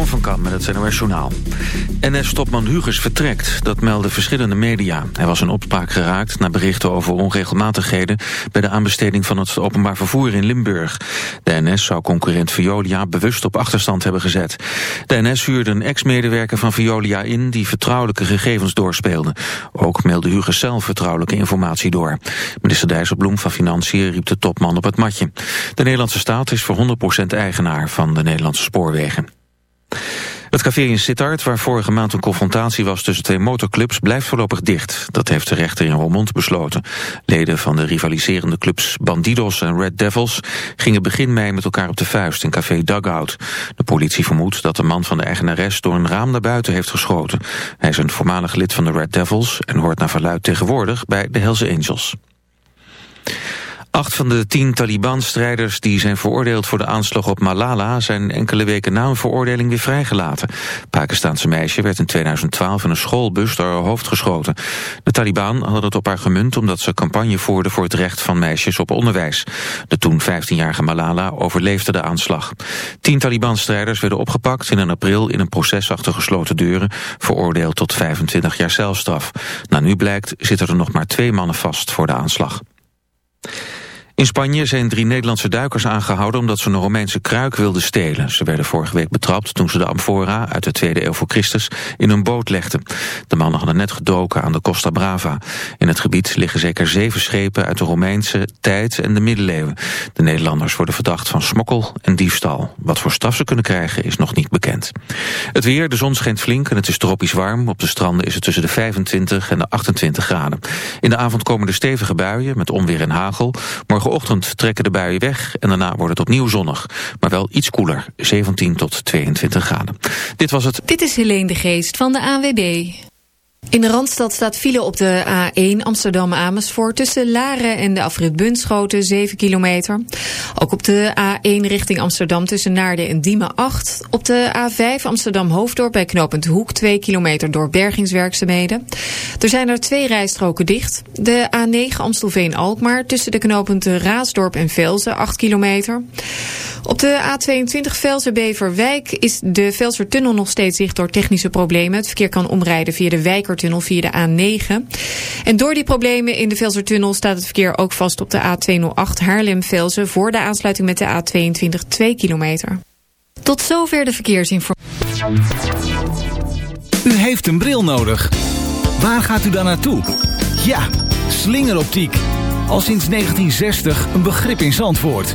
Jeroen van Kam met het Journaal. NS-topman Huges vertrekt, dat melden verschillende media. Hij was in opspraak geraakt na berichten over onregelmatigheden... bij de aanbesteding van het openbaar vervoer in Limburg. De NS zou concurrent Veolia bewust op achterstand hebben gezet. De NS huurde een ex-medewerker van Veolia in... die vertrouwelijke gegevens doorspeelde. Ook meldde Huges zelf vertrouwelijke informatie door. Minister Dijsselbloem van Financiën riep de topman op het matje. De Nederlandse staat is voor 100% eigenaar van de Nederlandse spoorwegen. Het café in Sittard, waar vorige maand een confrontatie was tussen twee motorclubs, blijft voorlopig dicht. Dat heeft de rechter in Roermond besloten. Leden van de rivaliserende clubs Bandidos en Red Devils gingen begin mei met elkaar op de vuist in café Dugout. De politie vermoedt dat de man van de eigenares door een raam naar buiten heeft geschoten. Hij is een voormalig lid van de Red Devils en hoort naar verluid tegenwoordig bij de Hells Angels. Acht van de tien Taliban-strijders die zijn veroordeeld voor de aanslag op Malala... zijn enkele weken na een veroordeling weer vrijgelaten. Pakistaanse meisje werd in 2012 in een schoolbus door haar hoofd geschoten. De Taliban hadden het op haar gemunt omdat ze campagne voerden... voor het recht van meisjes op onderwijs. De toen 15-jarige Malala overleefde de aanslag. Tien Taliban-strijders werden opgepakt in een april... in een proces achter gesloten deuren... veroordeeld tot 25 jaar celstraf. Na nu blijkt zitten er nog maar twee mannen vast voor de aanslag. In Spanje zijn drie Nederlandse duikers aangehouden omdat ze een Romeinse kruik wilden stelen. Ze werden vorige week betrapt toen ze de amfora uit de tweede eeuw voor Christus in een boot legden. De mannen hadden net gedoken aan de Costa Brava. In het gebied liggen zeker zeven schepen uit de Romeinse tijd en de middeleeuwen. De Nederlanders worden verdacht van smokkel en diefstal. Wat voor straf ze kunnen krijgen is nog niet bekend. Het weer, de zon schijnt flink en het is tropisch warm. Op de stranden is het tussen de 25 en de 28 graden. In de avond komen er stevige buien met onweer en hagel. Morgen Morgenochtend trekken de buien weg en daarna wordt het opnieuw zonnig. Maar wel iets koeler, 17 tot 22 graden. Dit was het. Dit is Helene de Geest van de AWB. In de Randstad staat file op de A1 Amsterdam-Amersfoort... tussen Laren en de afrit Bunschoten, 7 kilometer. Ook op de A1 richting Amsterdam tussen Naarden en Diemen 8. Op de A5 Amsterdam-Hoofddorp bij knooppunt Hoek... 2 kilometer door bergingswerkzaamheden. Er zijn er twee rijstroken dicht. De A9 Amstelveen-Alkmaar tussen de knooppunten Raasdorp en Velzen, 8 kilometer. Op de A22 Velzen-Beverwijk is de Velsertunnel nog steeds dicht door technische problemen. Het verkeer kan omrijden via de Wijkertunnel via de A9. En door die problemen in de Velsertunnel staat het verkeer ook vast op de A208 Haarlem-Velzen voor de aansluiting met de A22 2 kilometer. Tot zover de verkeersinformatie. U heeft een bril nodig. Waar gaat u dan naartoe? Ja, slingeroptiek. Al sinds 1960 een begrip in Zandvoort.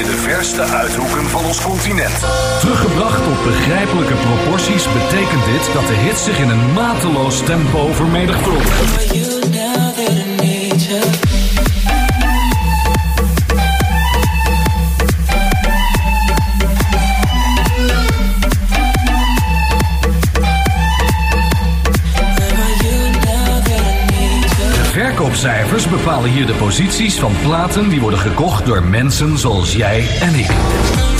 In de verste uithoeken van ons continent. Teruggebracht tot begrijpelijke proporties betekent dit dat de hits zich in een mateloos tempo vermenigvuldigen. Verkoopcijfers bepalen hier de posities van platen die worden gekocht door mensen zoals jij en ik.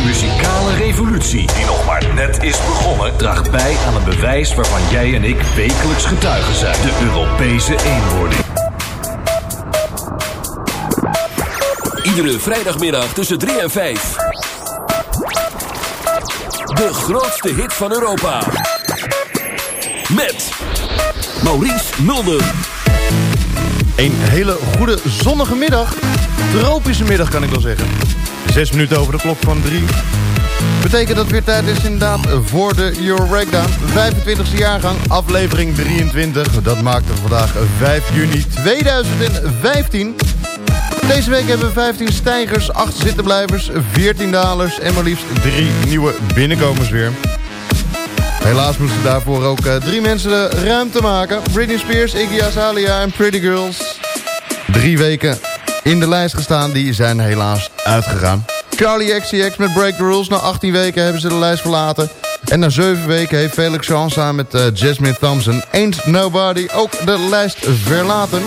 De muzikale revolutie, die nog maar net is begonnen, draagt bij aan een bewijs waarvan jij en ik wekelijks getuigen zijn: de Europese eenwording. Iedere vrijdagmiddag tussen 3 en 5. De grootste hit van Europa. Met Maurice Mulder. Een hele goede zonnige middag. Tropische middag kan ik wel zeggen. Zes minuten over de klok van drie. Betekent dat het weer tijd is inderdaad voor de Euro Breakdown. 25e jaargang, aflevering 23. Dat maakte vandaag 5 juni 2015. Deze week hebben we 15 stijgers, 8 zittenblijvers, 14 dalers en maar liefst 3 nieuwe binnenkomers weer. Helaas moesten daarvoor ook uh, drie mensen de ruimte maken. Britney Spears, Iggy Azalea en Pretty Girls. Drie weken in de lijst gestaan, die zijn helaas uitgegaan. Charlie XCX met Break the Rules. Na 18 weken hebben ze de lijst verlaten. En na 7 weken heeft Felix Jean samen met uh, Jasmine Thompson... Ain't Nobody ook de lijst verlaten.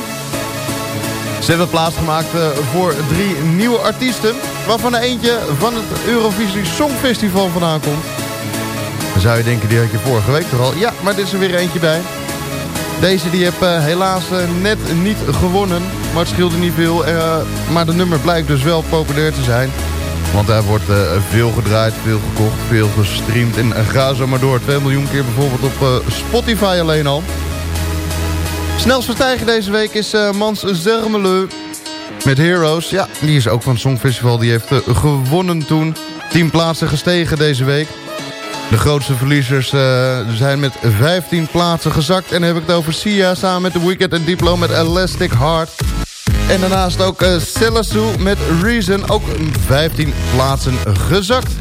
Ze hebben plaatsgemaakt uh, voor drie nieuwe artiesten... waarvan er eentje van het Eurovisie Songfestival vandaan komt. Dan zou je denken, die had je vorige week toch al? Ja, maar dit is er weer eentje bij. Deze die heb uh, helaas uh, net niet gewonnen. Maar het scheelde niet veel. Uh, maar de nummer blijkt dus wel populair te zijn. Want hij wordt veel gedraaid, veel gekocht, veel gestreamd. En ga zo maar door. 2 miljoen keer bijvoorbeeld op Spotify alleen al. Snelst verstijgen deze week is Mans Zermelo met Heroes. Ja, die is ook van het Songfestival. Die heeft gewonnen toen. 10 plaatsen gestegen deze week. De grootste verliezers uh, zijn met 15 plaatsen gezakt. En dan heb ik het over Sia samen met The Weeknd en Diplo met Elastic Heart. En daarnaast ook uh, met Reason, ook 15 plaatsen gezakt.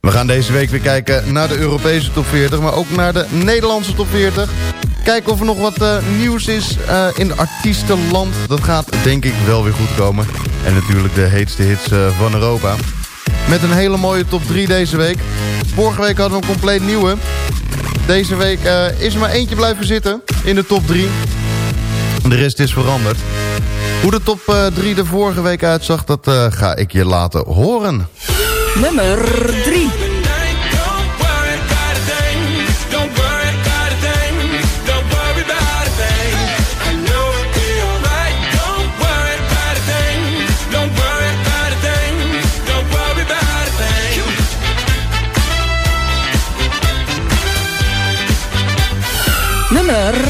We gaan deze week weer kijken naar de Europese top 40, maar ook naar de Nederlandse top 40. Kijken of er nog wat uh, nieuws is uh, in artiestenland. Dat gaat denk ik wel weer goed komen. En natuurlijk de heetste hits van Europa. Met een hele mooie top 3 deze week. Vorige week hadden we een compleet nieuwe. Deze week uh, is er maar eentje blijven zitten in de top 3. De rest is veranderd. Hoe de top 3 uh, er vorige week uitzag, dat uh, ga ik je laten horen. Nummer 3. Nummer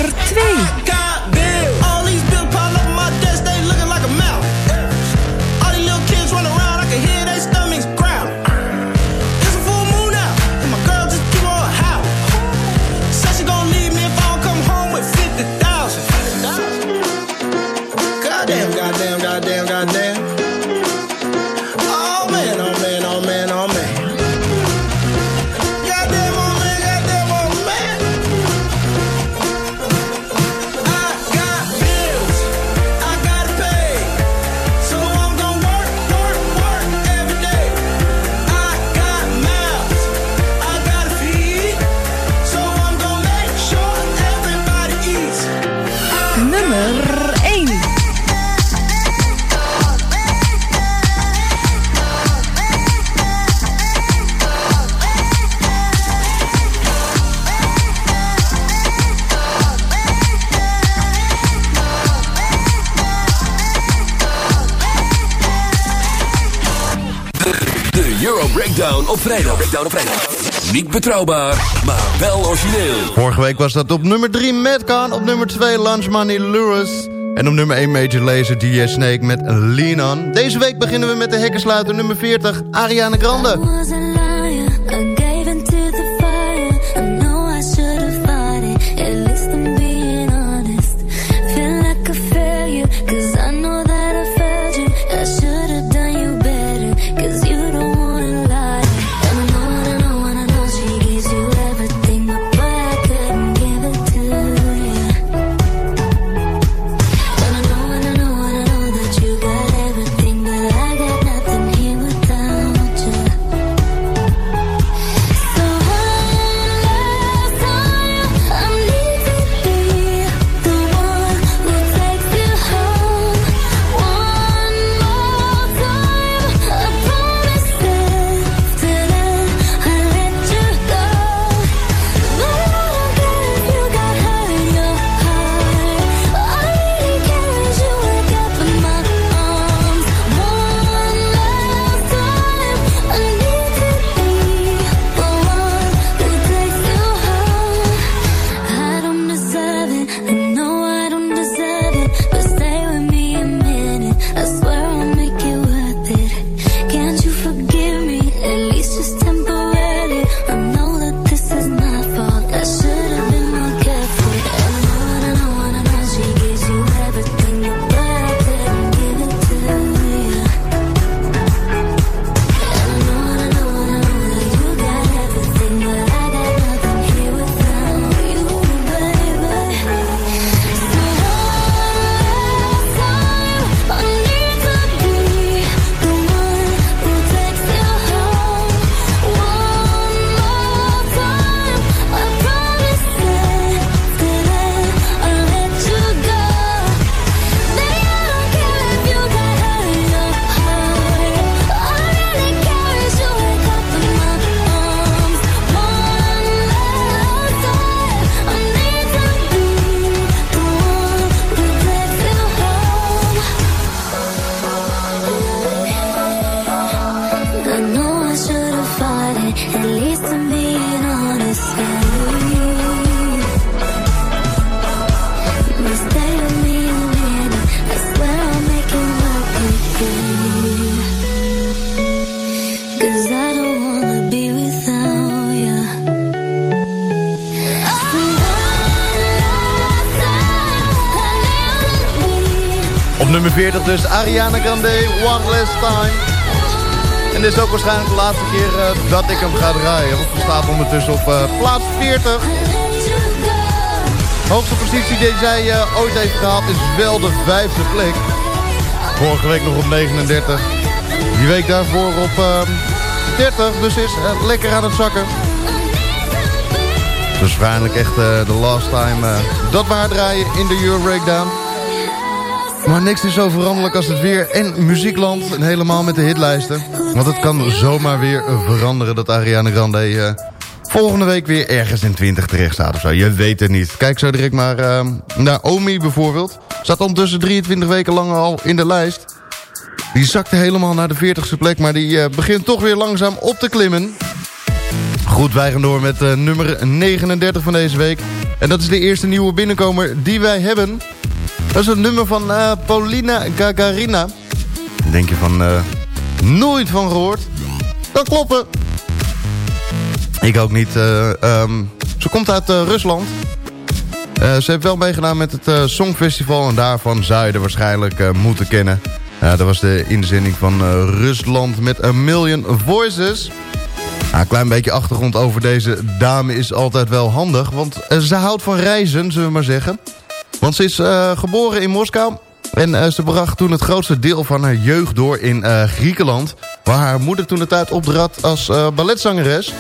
Niet betrouwbaar, maar wel origineel. Vorige week was dat op nummer 3 Madcon, op nummer 2 Lunch Money Lewis... En op nummer 1 Major Lazer DJ Snake met Lean On. Deze week beginnen we met de hekkensluiter nummer 40, Ariana Grande. Dus Ariana Grande, One Last Time. En dit is ook waarschijnlijk de laatste keer uh, dat ik hem ga draaien. Want we staan ondertussen op uh, plaats 40. Hoogste positie die zij uh, ooit heeft gehad is wel de vijfde plek. Vorige week nog op 39. Die week daarvoor op 30. Dus is lekker aan het zakken. Dus waarschijnlijk echt de last time dat we draaien in de Euro Breakdown. Maar niks is zo veranderlijk als het weer en muziekland. En helemaal met de hitlijsten. Want het kan zomaar weer veranderen dat Ariana Grande... Uh, volgende week weer ergens in 20 terecht staat of zo. Je weet het niet. Kijk zo direct maar uh, naar Omi bijvoorbeeld. Zat ondertussen 23 weken lang al in de lijst. Die zakte helemaal naar de 40ste plek. Maar die uh, begint toch weer langzaam op te klimmen. Goed, wij gaan door met nummer 39 van deze week. En dat is de eerste nieuwe binnenkomer die wij hebben... Dat is een nummer van uh, Paulina Gagarina. Denk je van, uh, nooit van gehoord? Dat kloppen. Ik ook niet. Uh, um, ze komt uit Rusland. ze heeft wel meegedaan met het Songfestival. En daarvan zou je er waarschijnlijk moeten kennen. dat was de inzending van Rusland met A Million Voices. Nou, een klein beetje achtergrond over deze dame is altijd wel handig. Want ze houdt van reizen, zullen we maar zeggen. Want ze is uh, geboren in Moskou. En uh, ze bracht toen het grootste deel van haar jeugd door in uh, Griekenland. Waar haar moeder toen de tijd opdraad als balletzangeres.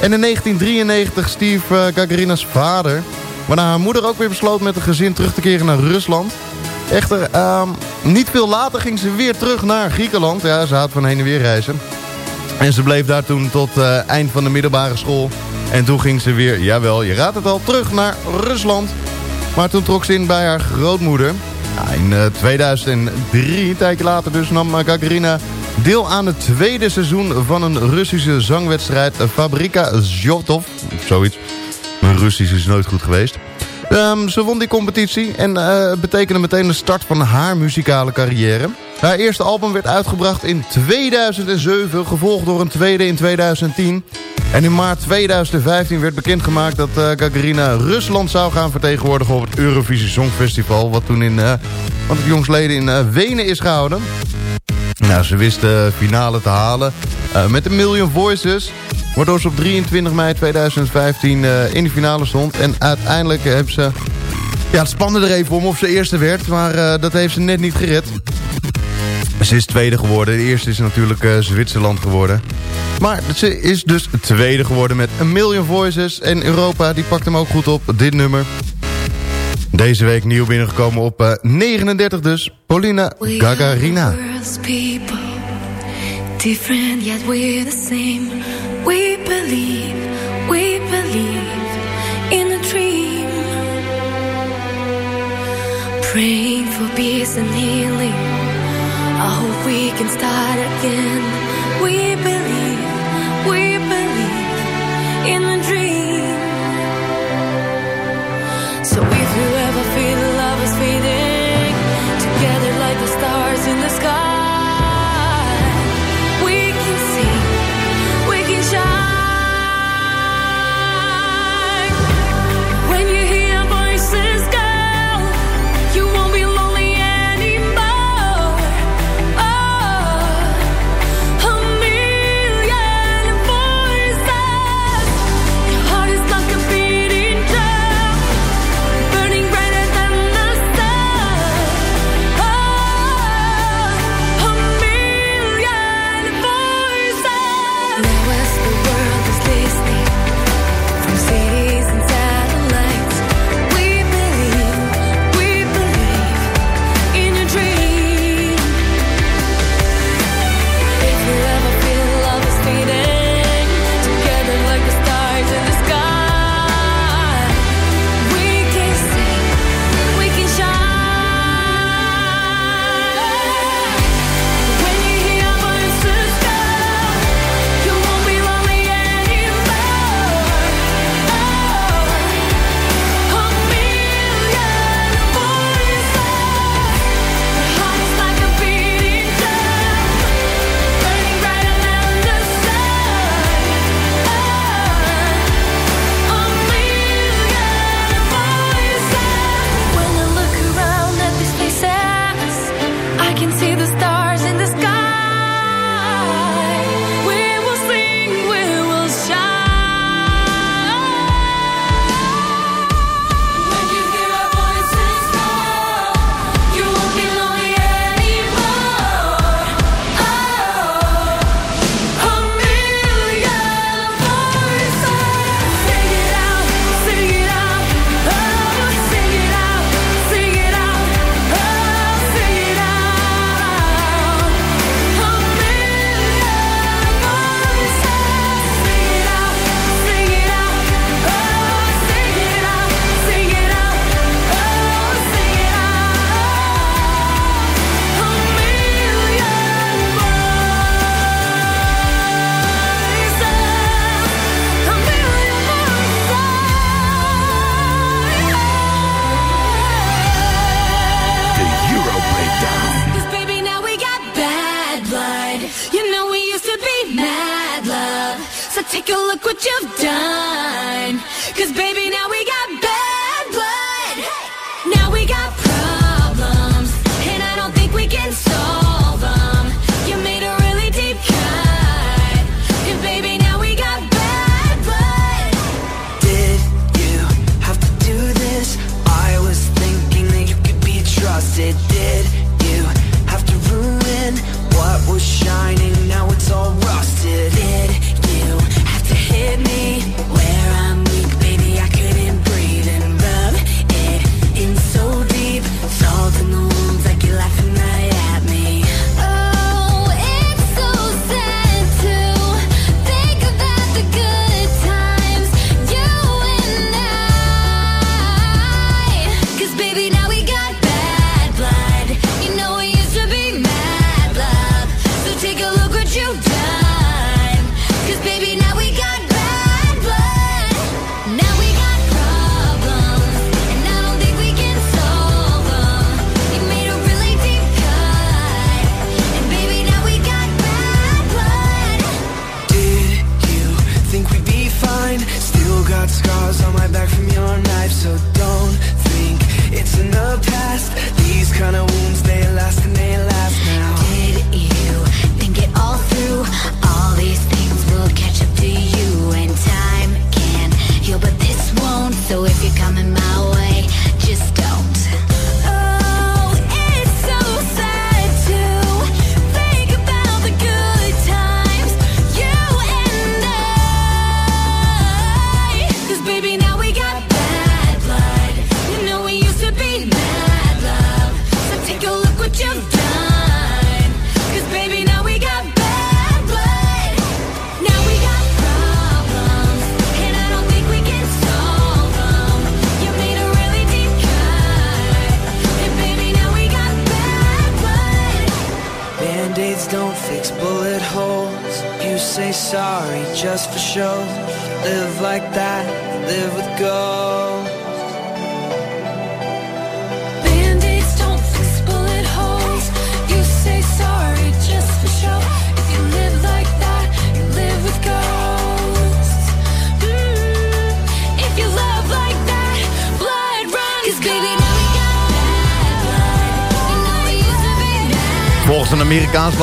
En in 1993 stierf Gagarina's vader. Waarna haar moeder ook weer besloot met een gezin terug te keren naar Rusland. Echter, ehm, niet veel later ging ze weer terug naar Griekenland. Ja, ze had van heen en weer reizen. En ze bleef daar toen tot eind van de middelbare school. En toen ging ze weer, jawel, je raadt het al, terug naar Rusland. Maar toen trok ze in bij haar grootmoeder. in 2003, eh, een tijdje later dus, nam Gagarina Deel aan het tweede seizoen van een Russische zangwedstrijd Fabrika Zjotov. Zoiets. Mijn Russisch is nooit goed geweest. Um, ze won die competitie en betekende meteen de start van haar muzikale carrière. Haar eerste album werd uitgebracht in 2007, gevolgd door een tweede in 2010. En in maart 2015 werd bekendgemaakt dat uh, Gagarina Rusland zou gaan vertegenwoordigen op het Eurovisie Songfestival. Wat toen in, uh, het jongsleden in uh, Wenen is gehouden. Nou, ze wist de finale te halen met een Million Voices. Waardoor ze op 23 mei 2015 in de finale stond. En uiteindelijk hebben ze... Ja, het spande er even om of ze eerste werd. Maar dat heeft ze net niet gered. Ze is tweede geworden. De eerste is natuurlijk uh, Zwitserland geworden. Maar ze is dus tweede geworden met A Million Voices. En Europa die pakt hem ook goed op, dit nummer. Deze week nieuw binnengekomen op uh, 39 dus. Paulina Gagarina. Different yet we're the same. We believe, we believe in a dream. Praying for peace and healing. I hope we can start again. We believe,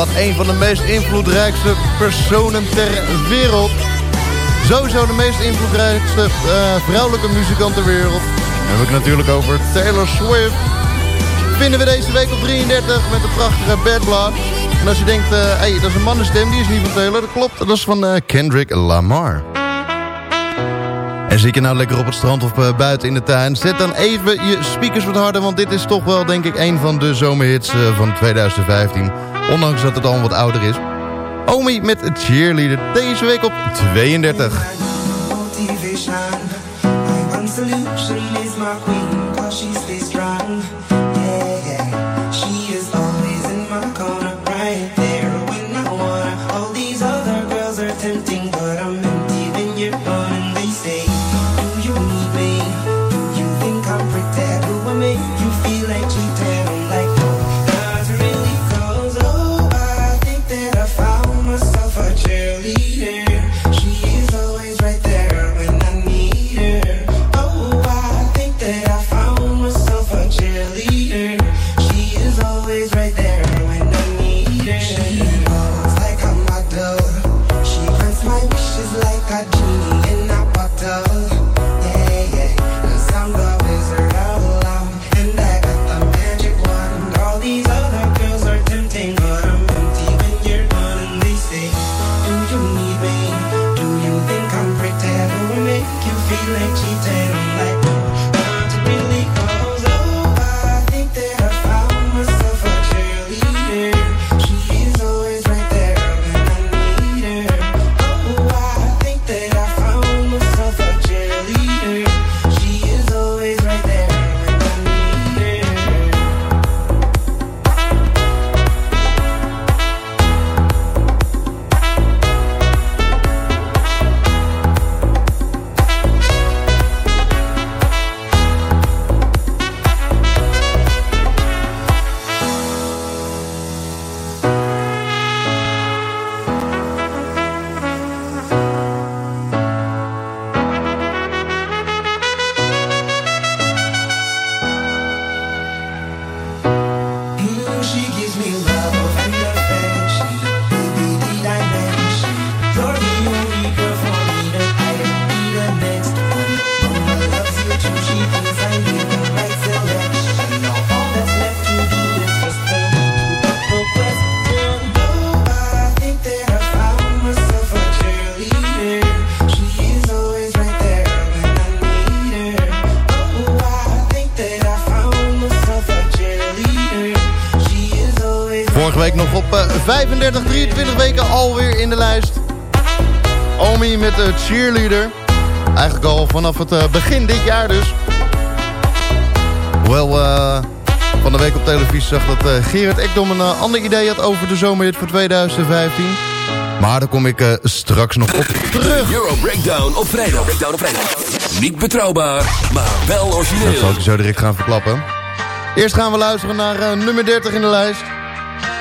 blad een van de meest invloedrijkste personen ter wereld. Sowieso de meest invloedrijkste eh, vrouwelijke muzikant ter wereld. Dan heb ik natuurlijk over Taylor Swift. Vinden we deze week op 33 met de prachtige Bad Blood. En als je denkt, hé, hey, dat is een mannenstem, die is niet van Taylor. Dat klopt, dat is van eh, Kendrick Lamar. En zit je nou lekker op het strand of eh, buiten in de tuin... zet dan even je speakers wat harder... want dit is toch wel, denk ik, een van de zomerhits eh, van 2015. Ondanks dat het al wat ouder is. Omi met Cheerleader deze week op 32. motivation. My one solution is my queen, cause she stays strong. 35, 23 weken alweer in de lijst. Omi met de cheerleader. Eigenlijk al vanaf het eh, begin dit jaar dus. Hoewel eh, van de week op televisie zag dat eh, Gerard Ekdom een ander idee had over de zomerhit voor 2015. Maar daar kom ik straks nog op terug. Euro Breakdown op vrijdag. Breakdown op vrijdag. Niet betrouwbaar, maar wel Dat origineel. zal ik zo direct gaan verklappen. Eerst gaan we luisteren naar nummer 30 in de lijst.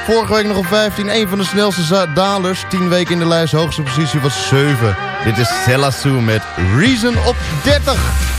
Vorige week nog op 15, een van de snelste dalers. 10 weken in de lijst, hoogste positie was 7. Dit is Selassou met Reason op 30.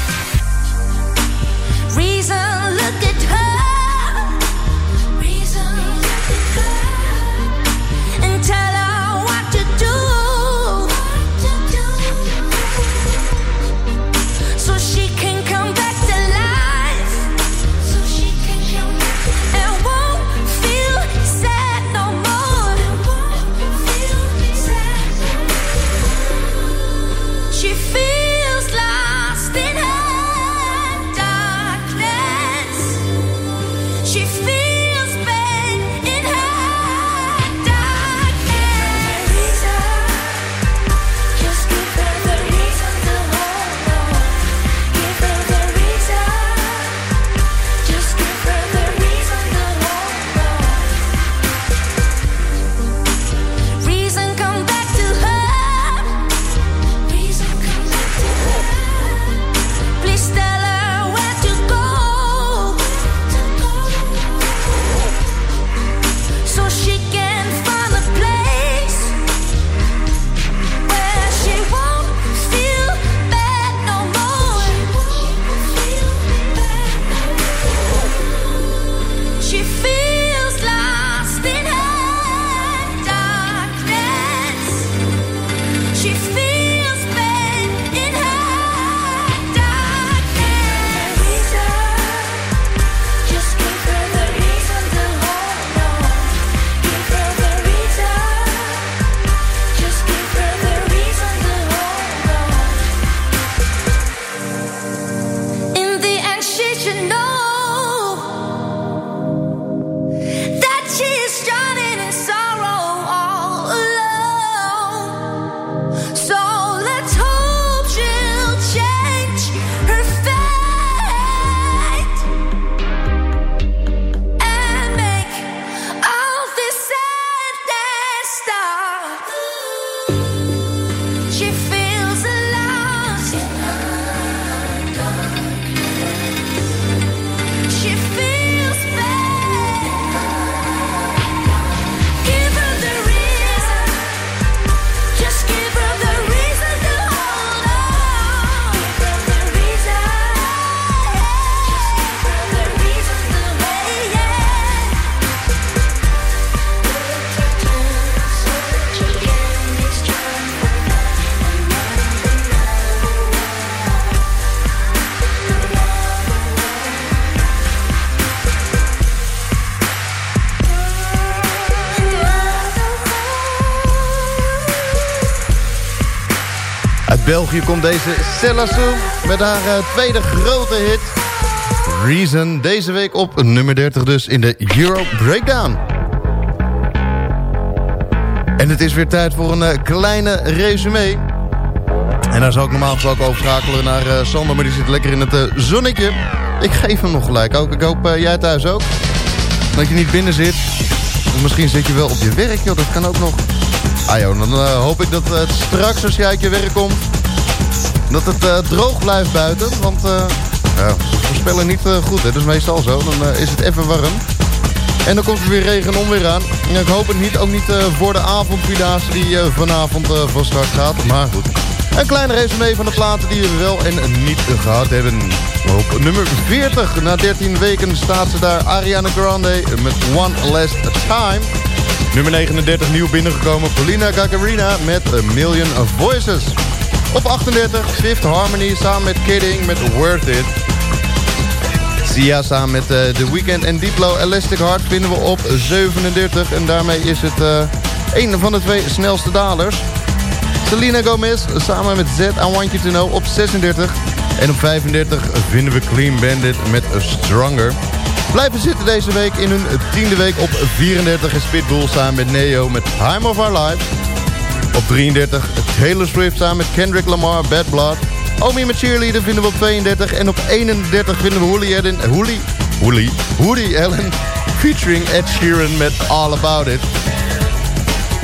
België komt deze Celassou met haar eh, tweede grote hit. Reason, deze week op nummer 30 dus in de Euro Breakdown. En het is weer tijd voor een eh, kleine resume. En daar zou ik normaal gesproken overschakelen naar eh, Sander, maar die zit lekker in het zonnetje. Ik geef hem nog gelijk ook. Ik hoop jij thuis ook. Dat je niet binnen zit. Of misschien zit je wel op je werk, joh. Dat kan ook nog. Ah dan eh, hoop ik dat het straks als jij uit je werk komt... dat het eh, droog blijft buiten. Want eh ja, we voorspellen niet eh, goed, hè. Dat is meestal zo. Dan eh, is het even warm. En dan komt er weer regen en onweer aan. Ik hoop het niet, ook niet eh, voor de avondvierdaagse die eh, vanavond eh, van start gaat. Maar goed. Een kleine resume van de platen die we wel en niet gehad hebben. Op nummer 40, na 13 weken staat ze daar. Ariana Grande met One Last Time. Nummer 39 nieuw binnengekomen. Paulina Gagarina met A Million Voices. Op 38 Fifth Harmony samen met Kidding met Worth It. Sia samen met eh, The Weeknd en Diplo Elastic Heart vinden we op 37. En daarmee is het eh, een van de twee snelste dalers. Selena Gomez samen met Z, I Want You To Know op 36. En op 35 vinden we Clean Bandit met Stronger. Blijven zitten deze week in hun tiende week op 34 is Pitbull samen met Neo met Time of Our Life. Op 33 Taylor Swift samen met Kendrick Lamar, Bad Blood. Omi met Cheerleader vinden we op 32. En op 31 vinden we Woody Allen, Woody, Woody, Woody Allen featuring Ed Sheeran met All About It.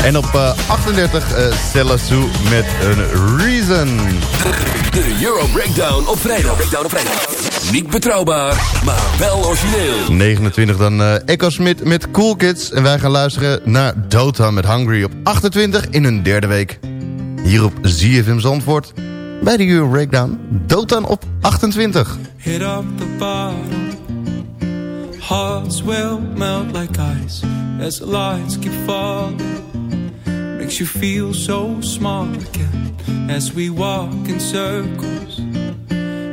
En op eh, 38 uh, Selassou met een Reason. De Euro Breakdown op vrijdag. Breakdown op vrijdag. Niet betrouwbaar, maar wel origineel. 29 dan eh, Echo Smith met Cool Kids. En wij gaan luisteren naar Dota met Hungry op 28 in hun derde week. Hier op ZFM Zandvoort bij de Euro Breakdown. Dotan op 28. Hit up the bottom. Hearts will melt like ice as the lights keep falling. Makes you feel so small again as we walk in circles.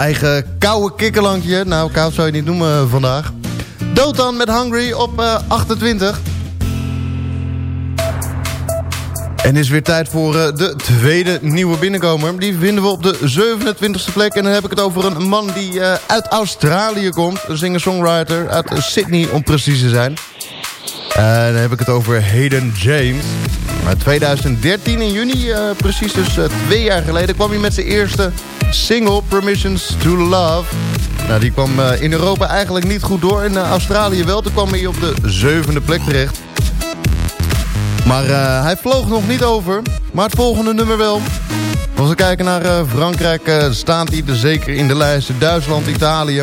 eigen koude kikkerlankje. Nou, koud zou je niet noemen eh, vandaag. Dotan met Hungry op eh, 28. En is weer tijd voor eh, de tweede nieuwe binnenkomer. Die vinden we op de 27e plek. En dan heb ik het over een man die eh, uit Australië komt. Een singer-songwriter uit Sydney om precies te zijn. Eh, dan heb ik het over Hayden James. Maar 2013 in juni, eh, precies dus eh, twee jaar geleden... kwam hij met zijn eerste single Permissions to Love. Nou, die kwam eh, in Europa eigenlijk niet goed door. In eh, Australië wel. Toen kwam hij op de zevende plek terecht. Maar eh, hij vloog nog niet over. Maar het volgende nummer wel. Als we kijken naar Frankrijk staat hij er zeker in de lijst. Duitsland, Italië.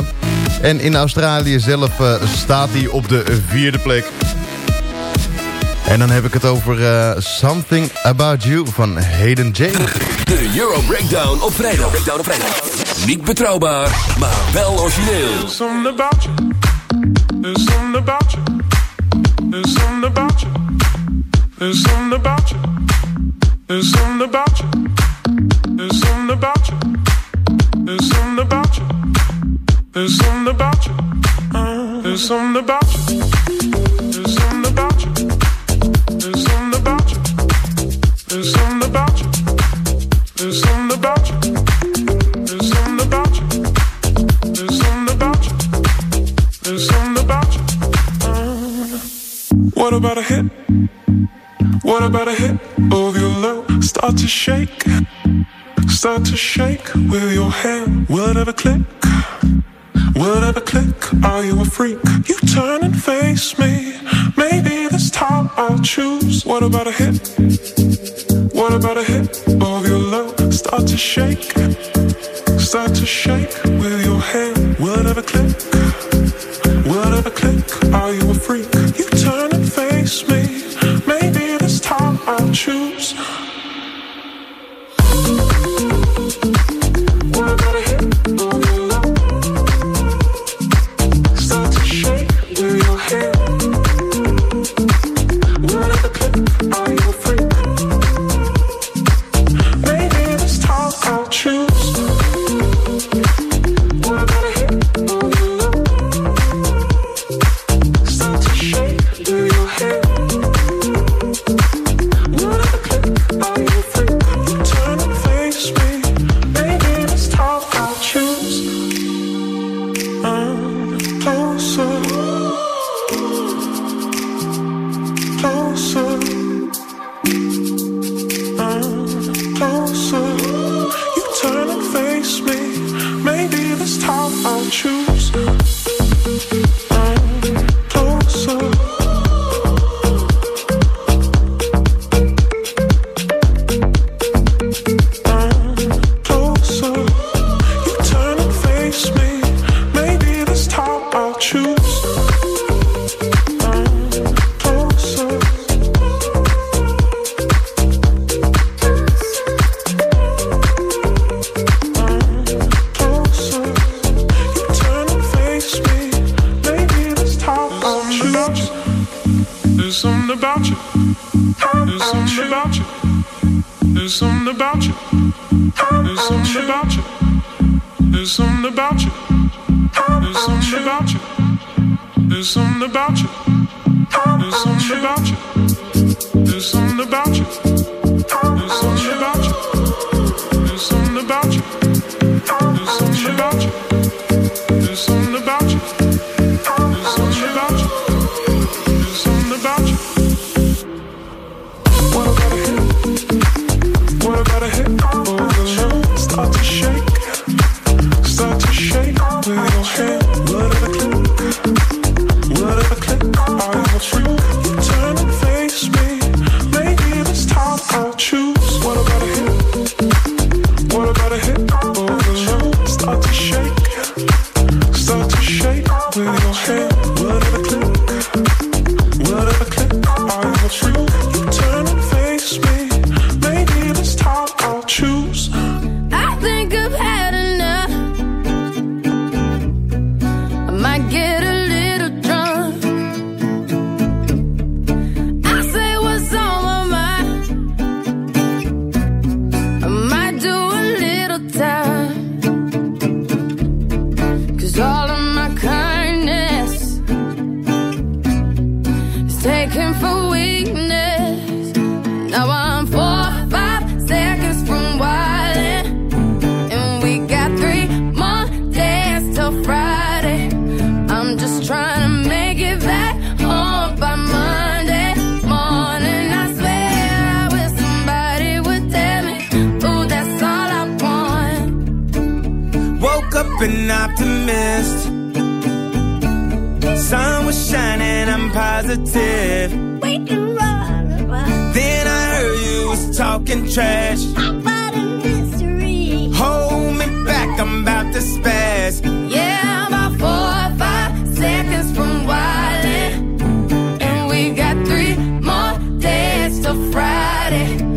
En in Australië zelf staat hij op de vierde plek. En dan heb ik het over eh, Something About You van Hayden James. De Euro Breakdown op vrijdag. Breakdown op vrijdag. Niet betrouwbaar, maar wel origineel. There's something about you. There's something about you. There's something about you. There's something about you. There's something about you. There's something about you. There's something about you. There's something about you. Uh, there's something about you. About a hit? What about a hit of your love? Start to shake. Start to shake with your hand. Will it ever click? Will it ever click? Are you a freak? You turn and face me. Maybe this time I'll choose. What about a hit? What about a hit of your love? Start to shake. Start to shake with your hand. Will it ever click? I'll choose. ocean party.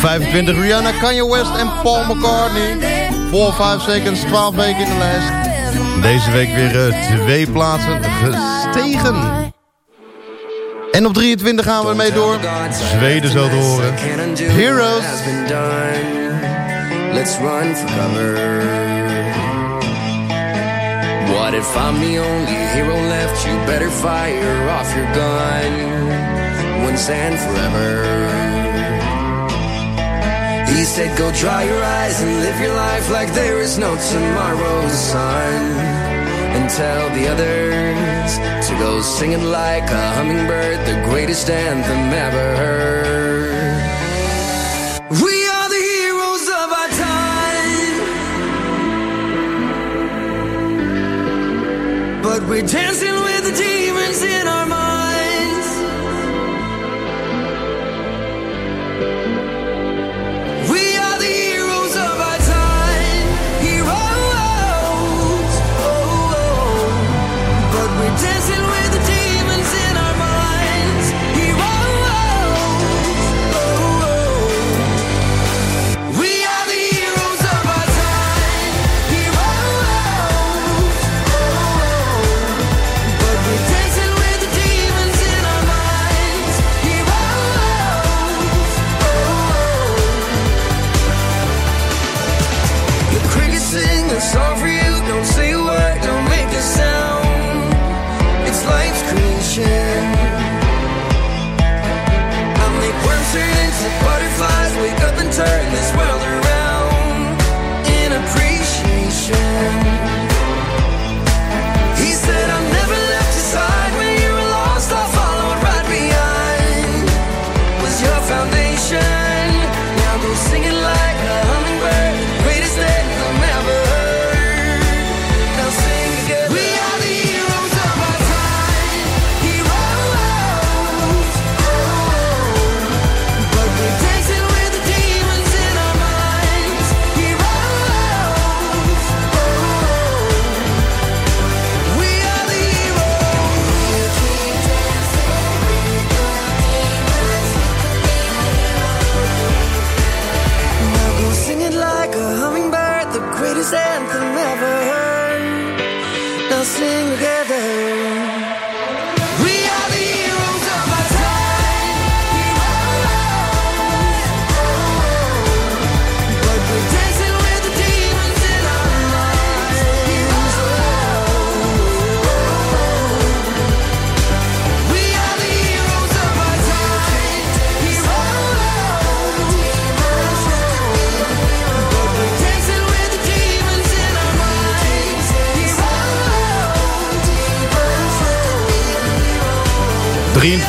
25 Rihanna, Kanye West en Paul McCartney. Voor 5 seconds, 12 weken in de lijst. Deze week weer uh, twee plaatsen gestegen. En op 23 gaan we ermee door. Zweden zo te horen. Heroes. Let's run for. What if I'm the only hero left? You better fire off your gun. Once and forever. He said, Go dry your eyes and live your life like there is no tomorrow, sun. And tell the others to go singing like a hummingbird, the greatest anthem ever heard. We are the heroes of our time, but we're dancing.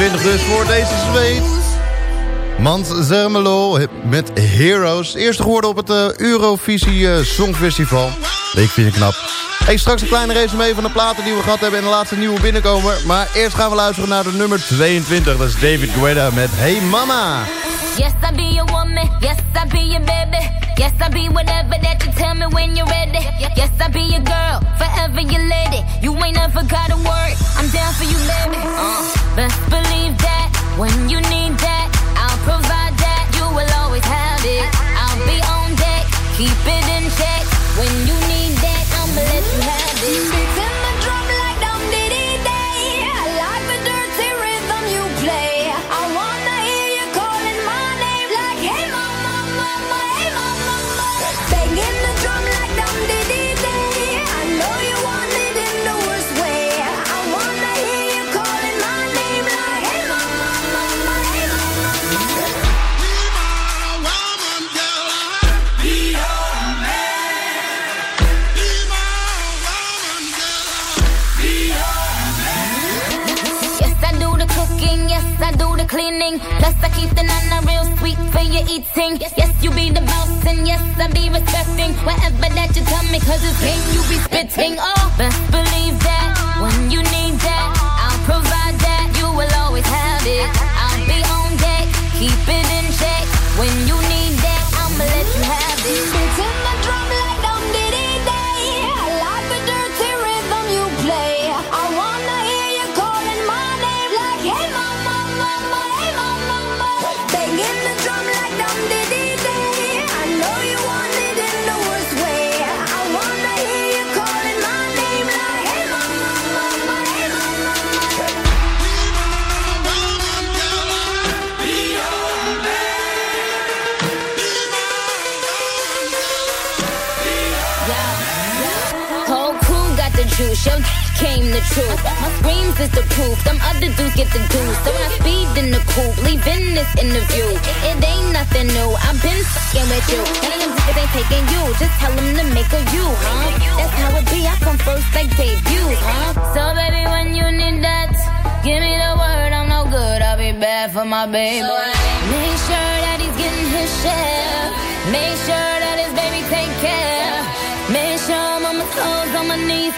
23 dus voor deze zweet. Mans Zermelo met Heroes. Eerste geworden op het eh, Eurovisie eh, Songfestival. Ik vind ik knap. Hey, straks een kleine resume van de platen die we gehad hebben... en de laatste nieuwe binnenkomer. Maar eerst gaan we luisteren naar de nummer 22. Dat is David Guetta met Hey Mama. Yes, I be your woman. Yes, I be your baby. Yes, I'll be whatever that you tell me when you're ready. Yes, I'll be your girl, forever your lady. You ain't never gotta worry. I'm down for you, baby. Uh, best believe that when you need that, I'll provide that. You will always have it. I'll be on deck, keep it in check. When you need that, I'ma let you have it.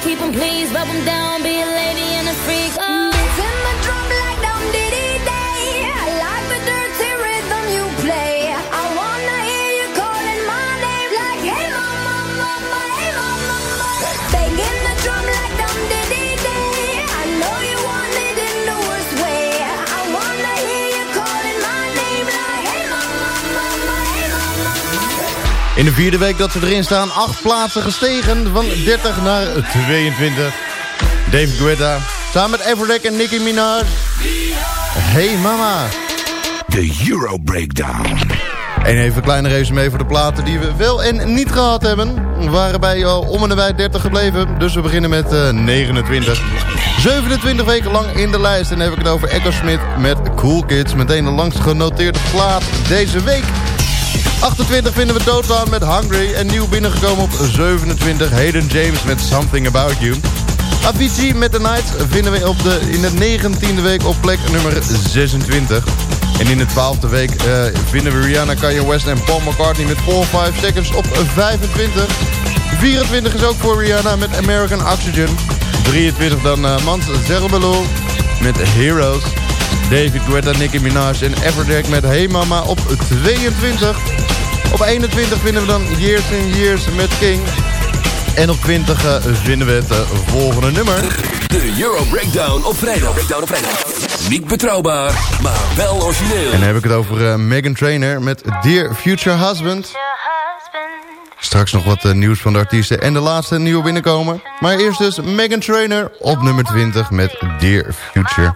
Keep 'em please, rub 'em down, be a In de vierde week dat ze erin staan, acht plaatsen gestegen van 30 naar 22. David Guetta, samen met Everdeck en Nicki Minaj. Hey mama. De Euro Breakdown. En even een kleine resume voor de platen die we wel en niet gehad hebben. We waren bij al om en nabij 30 gebleven, dus we beginnen met eh, 29. 27 weken lang in de lijst. En dan heb ik het over Echo Smith met Cool Kids. Meteen de langst genoteerde plaat deze week. 28 vinden we Doodlaan met Hungry. En nieuw binnengekomen op 27 Hayden James met Something About You. Avicii met The Nights vinden we op de, in de 19e week op plek nummer 26. En in de 12e week eh, vinden we Rihanna, Kanye West en Paul McCartney met 4 5 Seconds op 25. 24 is ook voor Rihanna met American Oxygen. 23 dan uh, Mans Zerbelo met Heroes. David Guetta, Nicki Minaj en Everdeck met Hey Mama op 22. Op 21 vinden we dan Years and Years met King. En op 20 eh, vinden we het eh, volgende nummer. De Euro Breakdown op vrijdag. Breakdown op vrijdag. Niet betrouwbaar, maar wel origineel. En dan heb ik het over eh, Megan Trainor met Dear Future Husband. Straks nog wat eh, nieuws van de artiesten en de laatste nieuwe binnenkomen. Maar eerst dus Megan Trainor op nummer 20 met Dear Future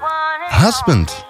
Husband.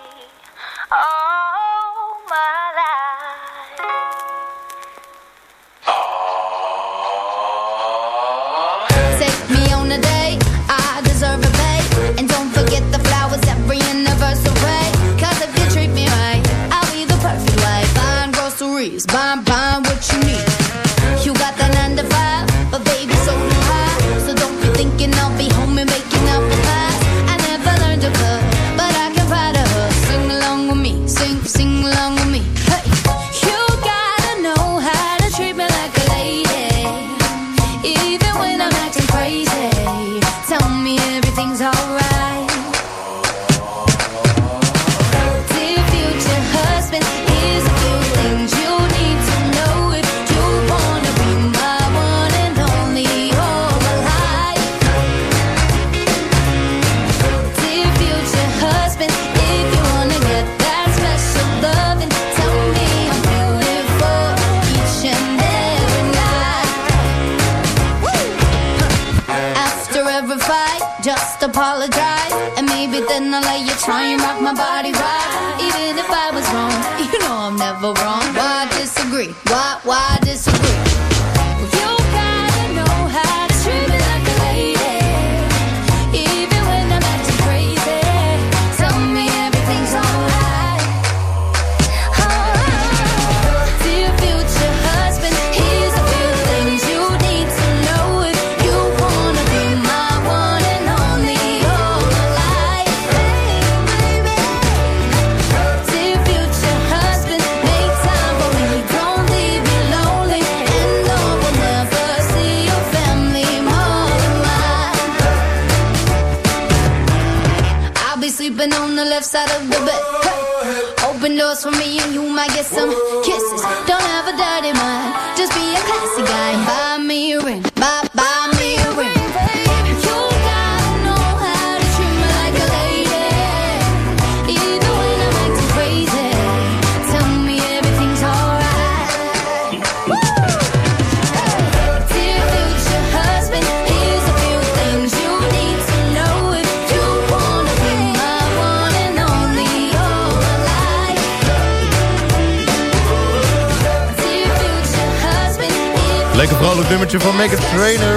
Lekker vrolijk nummertje van Megan Trainer.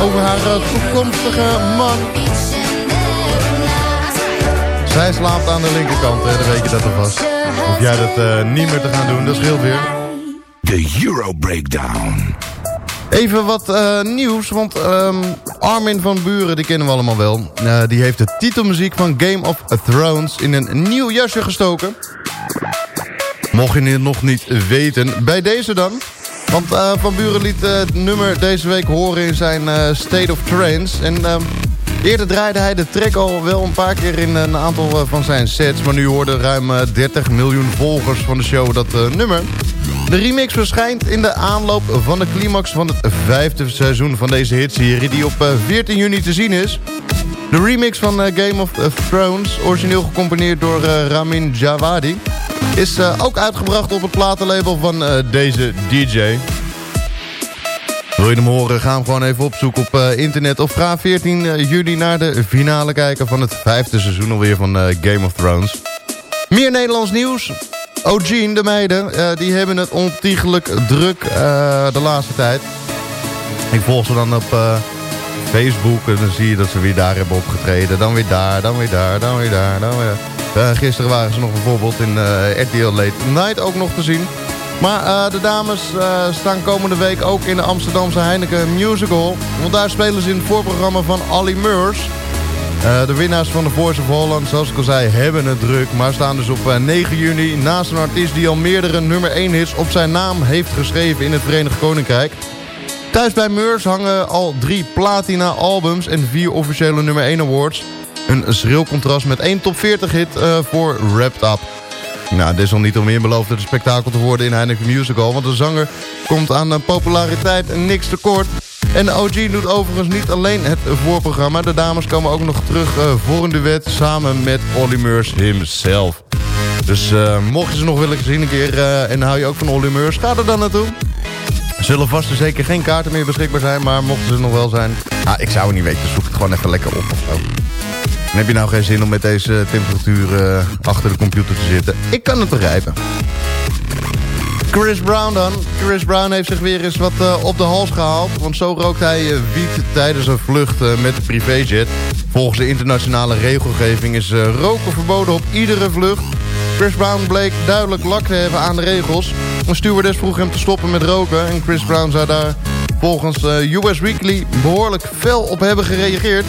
Over haar eh, toekomstige man. Zij slaapt aan de linkerkant, hè, dan weet je dat alvast. Hoef jij dat eh, niet meer te gaan doen, dat scheelt weer. De Euro Breakdown. Even wat eh, nieuws, want ehm, Armin van Buren, die kennen we allemaal wel. Die heeft de titelmuziek van Game of Thrones in een nieuw jasje gestoken. Mocht je het nog niet weten, bij deze dan. Want eh, Van Buren liet eh, het nummer deze week horen in zijn eh, State of Trance. En ehm, eerder draaide hij de track al wel een paar keer in een aantal eh, van zijn sets. Maar nu hoorden ruim eh, 30 miljoen volgers van de show dat eh, nummer. De remix verschijnt in de aanloop van de climax van het vijfde seizoen van deze hitserie... die op eh, 14 juni te zien is. De remix van eh, Game of Thrones, origineel gecomponeerd door eh, Ramin Djawadi... is eh, ook uitgebracht op het platenlabel van eh, deze DJ. Wil je hem horen, ga hem gewoon even opzoeken op eh, internet... of ga 14 juli naar de finale kijken van het vijfde seizoen alweer van eh, Game of Thrones. Meer Nederlands nieuws. O'Gene, de meiden, eh, die hebben het ontiegelijk druk eh, de laatste tijd. Ik volg ze dan op eh, Facebook en dan zie je dat ze weer daar hebben opgetreden. Dan weer daar, dan weer daar, dan weer daar, dan weer. Eh, gisteren waren ze nog bijvoorbeeld in eh RTL Late Night ook nog te zien. Maar eh, de dames eh, staan komende week ook in de Amsterdamse Heineken Musical. Want daar spelen ze in het voorprogramma van Ali Meurs. Eh, de winnaars van de Voice of Holland, zoals ik al zei, hebben het druk. Maar staan dus op eh, 9 juni naast een artiest die al meerdere nummer 1 hits op zijn naam heeft geschreven in het Verenigd Koninkrijk. Thuis bij Meurs hangen al drie platina albums en vier officiële nummer 1 awards. Een schril contrast met één top 40 hit voor Wrapped Up. Nou, desalniettemin belooft het een spektakel te worden in Heineken Musical... want de zanger komt aan eh, populariteit niks tekort. En OG doet overigens niet alleen het voorprogramma. De dames komen ook nog terug eh, voor een duet samen met Olly Meurs himself. Dus eh, mocht je ze nog willen zien een keer en hou je ook van Olly Meurs... ga er dan naartoe. Er zullen vast en zeker geen kaarten meer beschikbaar zijn... maar mochten ze nog wel zijn... Ah, ik zou het niet weten, zoek het gewoon even lekker op of zo. Heb je nou geen zin om met deze temperatuur eh, achter de computer te zitten? Ik kan het begrijpen. Chris Brown dan. Chris Brown heeft zich weer eens wat eh, op de hals gehaald. Want zo rookt hij eh, wiet tijdens een vlucht met de privéjet. Volgens de internationale regelgeving is roken verboden op iedere vlucht. Chris Brown bleek duidelijk lak te hebben aan de regels. Een stewardess vroeg hem te stoppen met roken. En Chris Brown zou daar volgens US Weekly behoorlijk fel op hebben gereageerd.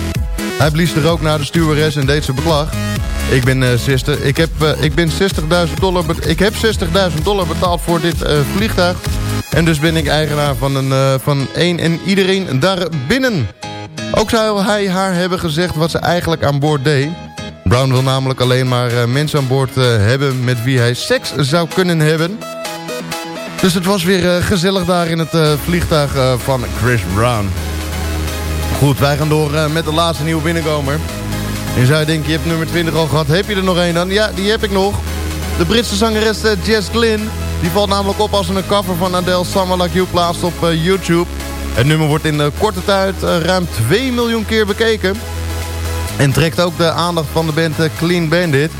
Hij blies de rook naar de stewardess en deed zijn beklag. Ik ben, 60, ik heb, eh, ik ben 60.000 dollar, ik heb 60.000 dollar betaald voor dit eh, vliegtuig. En dus ben ik eigenaar van, een, van één en iedereen daar binnen. Ook zou hij haar hebben gezegd wat ze eigenlijk aan boord deed. Brown wil namelijk alleen maar mensen aan boord hebben met wie hij seks zou kunnen hebben. Dus het was weer gezellig daar in het vliegtuig van Chris Brown. Goed, wij gaan door eh, met de laatste nieuwe binnenkomer. En zou je denken, je hebt nummer 20 al gehad. Heb je er nog één dan? Ja, die heb ik nog. De Britse zangeres eh, Jess Glynn. Die valt namelijk op als een cover van Adele Summer Like You plaatst op eh, YouTube. Het nummer wordt in korte tijd ruim 2 miljoen keer bekeken. En trekt ook de aandacht van de band Clean Bandit.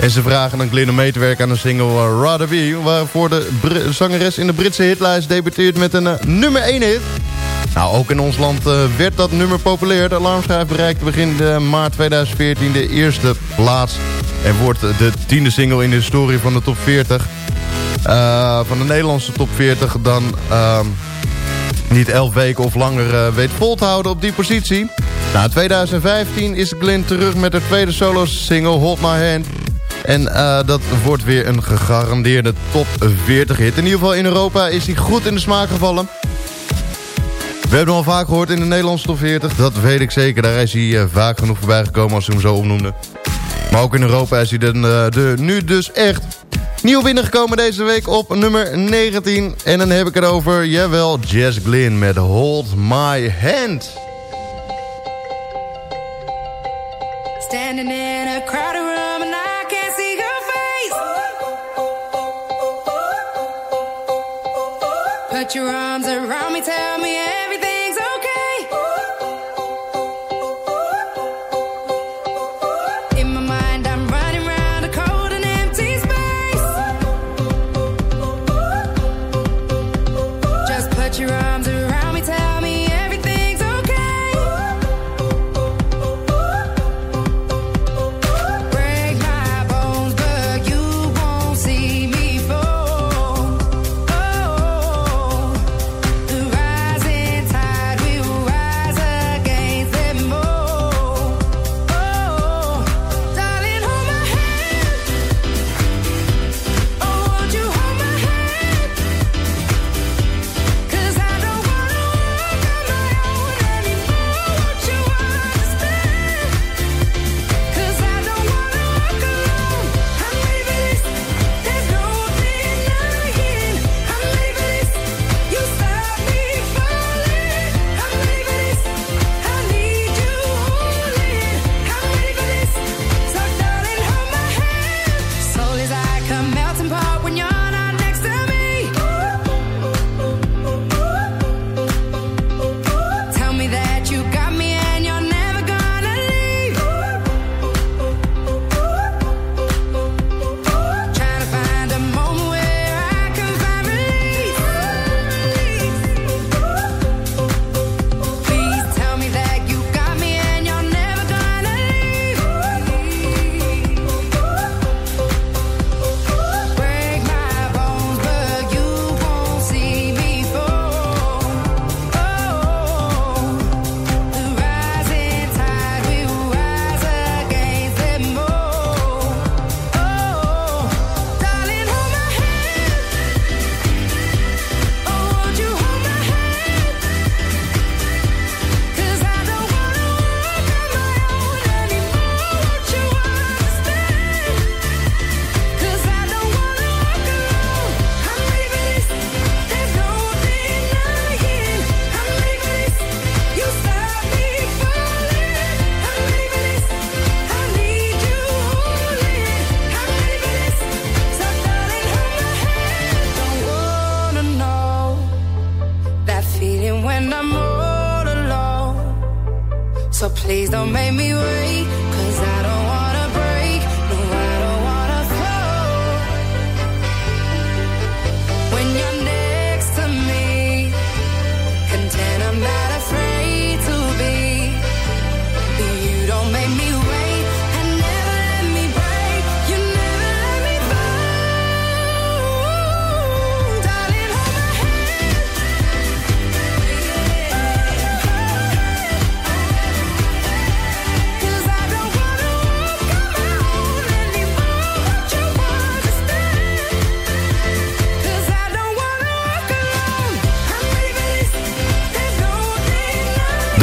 En ze vragen dan Glyn om mee te werken aan de single Rather Be... waarvoor de zangeres in de Britse hitlijst debuteert met een nummer 1 hit. Nou, ook in ons land eh, werd dat nummer populair. De alarmschijf bereikte begin eh, maart 2014 de eerste plaats. En wordt de tiende single in de historie van de top 40. eh, van de Nederlandse top 40 dan... ehm, niet elf weken of langer weet vol te houden op die positie. Nou, in 2015 is Glenn terug met haar tweede solo-single Hold My Hand. En dat wordt weer een gegarandeerde top 40 hit. In ieder geval in Europa is hij goed in de smaak gevallen. We hebben al vaak gehoord in de Nederlandse top 40. Dat weet ik zeker. Daar is hij eh, vaak genoeg voorbij gekomen als ze hem zo opnoemden. Maar ook in Europa is hij de, eh, de, nu dus echt nieuw binnengekomen deze week op nummer 19. En dan heb ik het over, jawel, Jess Glynn met Hold My Hand. Standing in a crowded room and I can't see your face. Put your arms around me, tell me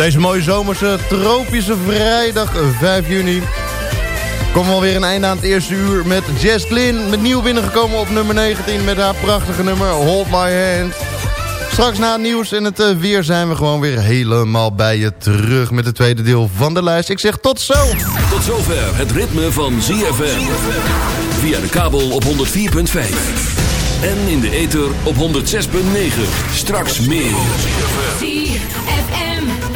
Deze mooie zomerse tropische vrijdag eh, 5 juni. Komen we alweer een einde aan het eerste uur met Jess Glynn. Met nieuw binnengekomen op nummer 19 met haar prachtige nummer Hold My Hand. Straks na het nieuws en het eh, weer zijn we gewoon weer helemaal bij je terug met het tweede deel van de lijst. Ik zeg tot zo! Tot zover het ritme van ZFM. Via de kabel op 104.5. En in de ether op 106.9. Straks meer.